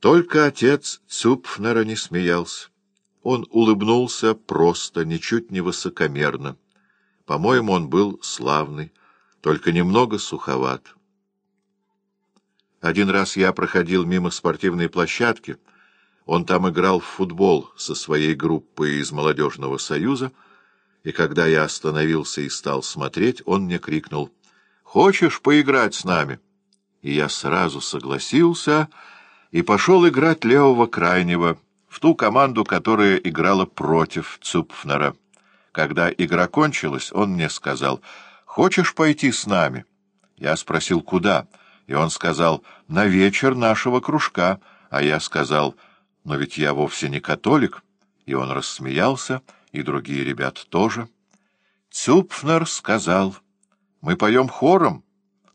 Только отец Цюпфнера не смеялся. Он улыбнулся просто, ничуть не высокомерно. По-моему, он был славный, только немного суховат. Один раз я проходил мимо спортивной площадки. Он там играл в футбол со своей группой из молодежного союза, и когда я остановился и стал смотреть, он мне крикнул «Хочешь поиграть с нами?» И я сразу согласился и пошел играть левого крайнего в ту команду, которая играла против Цупфнера. Когда игра кончилась, он мне сказал «Хочешь пойти с нами?» Я спросил «Куда?» И он сказал, на вечер нашего кружка. А я сказал, но ведь я вовсе не католик. И он рассмеялся, и другие ребята тоже. Цюпфнер сказал, мы поем хором,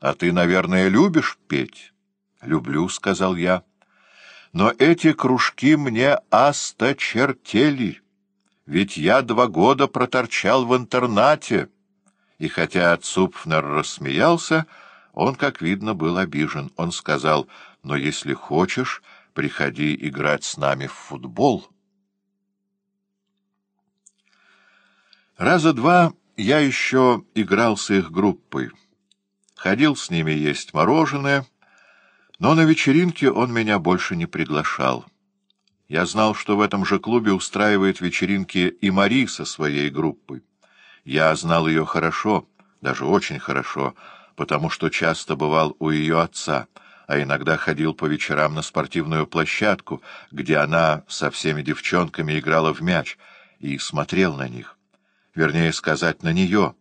а ты, наверное, любишь петь? Люблю, сказал я. Но эти кружки мне осточертели, ведь я два года проторчал в интернате. И хотя Цупфнер рассмеялся, он, как видно, был обижен. Он сказал, «Но если хочешь, приходи играть с нами в футбол». Раза два я еще играл с их группой. Ходил с ними есть мороженое, но на вечеринке он меня больше не приглашал. Я знал, что в этом же клубе устраивает вечеринки и Мари со своей группой. Я знал ее хорошо, даже очень хорошо, потому что часто бывал у ее отца, а иногда ходил по вечерам на спортивную площадку, где она со всеми девчонками играла в мяч, и смотрел на них. Вернее сказать, на нее.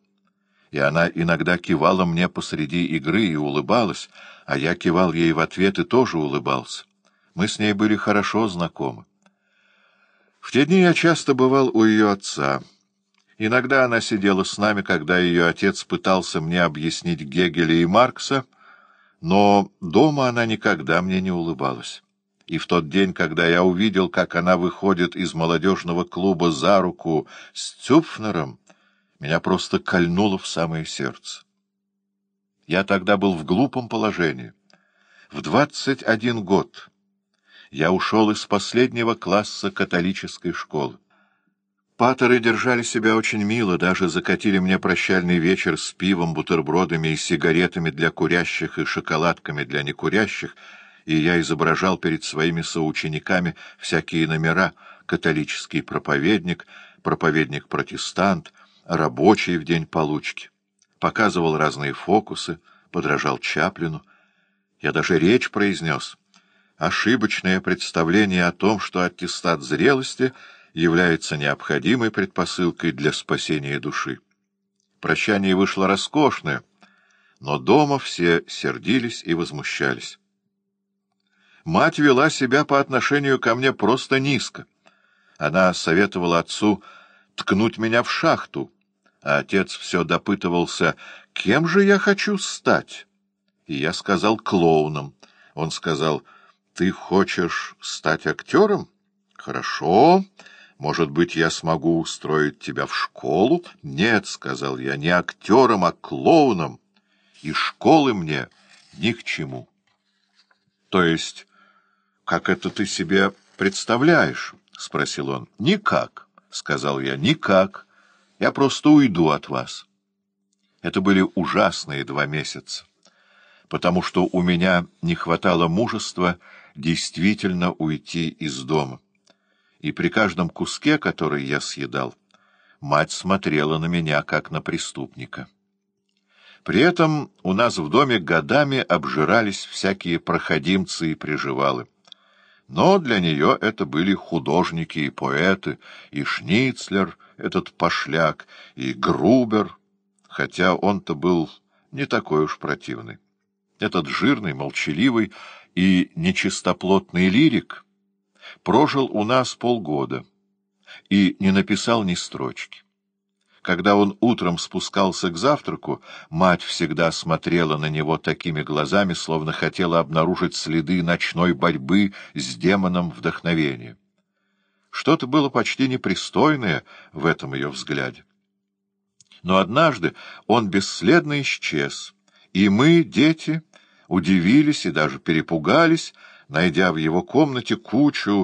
И она иногда кивала мне посреди игры и улыбалась, а я кивал ей в ответ и тоже улыбался. Мы с ней были хорошо знакомы. В те дни я часто бывал у ее отца — Иногда она сидела с нами, когда ее отец пытался мне объяснить Гегеля и Маркса, но дома она никогда мне не улыбалась. И в тот день, когда я увидел, как она выходит из молодежного клуба за руку с Цюпфнером, меня просто кольнуло в самое сердце. Я тогда был в глупом положении. В двадцать один год я ушел из последнего класса католической школы. Паторы держали себя очень мило, даже закатили мне прощальный вечер с пивом, бутербродами и сигаретами для курящих и шоколадками для некурящих, и я изображал перед своими соучениками всякие номера — католический проповедник, проповедник-протестант, рабочий в день получки. Показывал разные фокусы, подражал Чаплину. Я даже речь произнес. Ошибочное представление о том, что аттестат зрелости — является необходимой предпосылкой для спасения души. Прощание вышло роскошное, но дома все сердились и возмущались. Мать вела себя по отношению ко мне просто низко. Она советовала отцу ткнуть меня в шахту, а отец все допытывался, кем же я хочу стать. И я сказал клоуном. Он сказал, ты хочешь стать актером? Хорошо. Может быть, я смогу устроить тебя в школу? Нет, — сказал я, — не актером, а клоуном. И школы мне ни к чему. То есть, как это ты себе представляешь? — спросил он. — Никак, — сказал я, — никак. Я просто уйду от вас. Это были ужасные два месяца, потому что у меня не хватало мужества действительно уйти из дома и при каждом куске, который я съедал, мать смотрела на меня, как на преступника. При этом у нас в доме годами обжирались всякие проходимцы и приживалы. Но для нее это были художники и поэты, и Шницлер, этот пошляк, и Грубер, хотя он-то был не такой уж противный. Этот жирный, молчаливый и нечистоплотный лирик — прожил у нас полгода и не написал ни строчки. Когда он утром спускался к завтраку, мать всегда смотрела на него такими глазами, словно хотела обнаружить следы ночной борьбы с демоном вдохновения. Что-то было почти непристойное в этом ее взгляде. Но однажды он бесследно исчез, и мы, дети, удивились и даже перепугались, найдя в его комнате кучу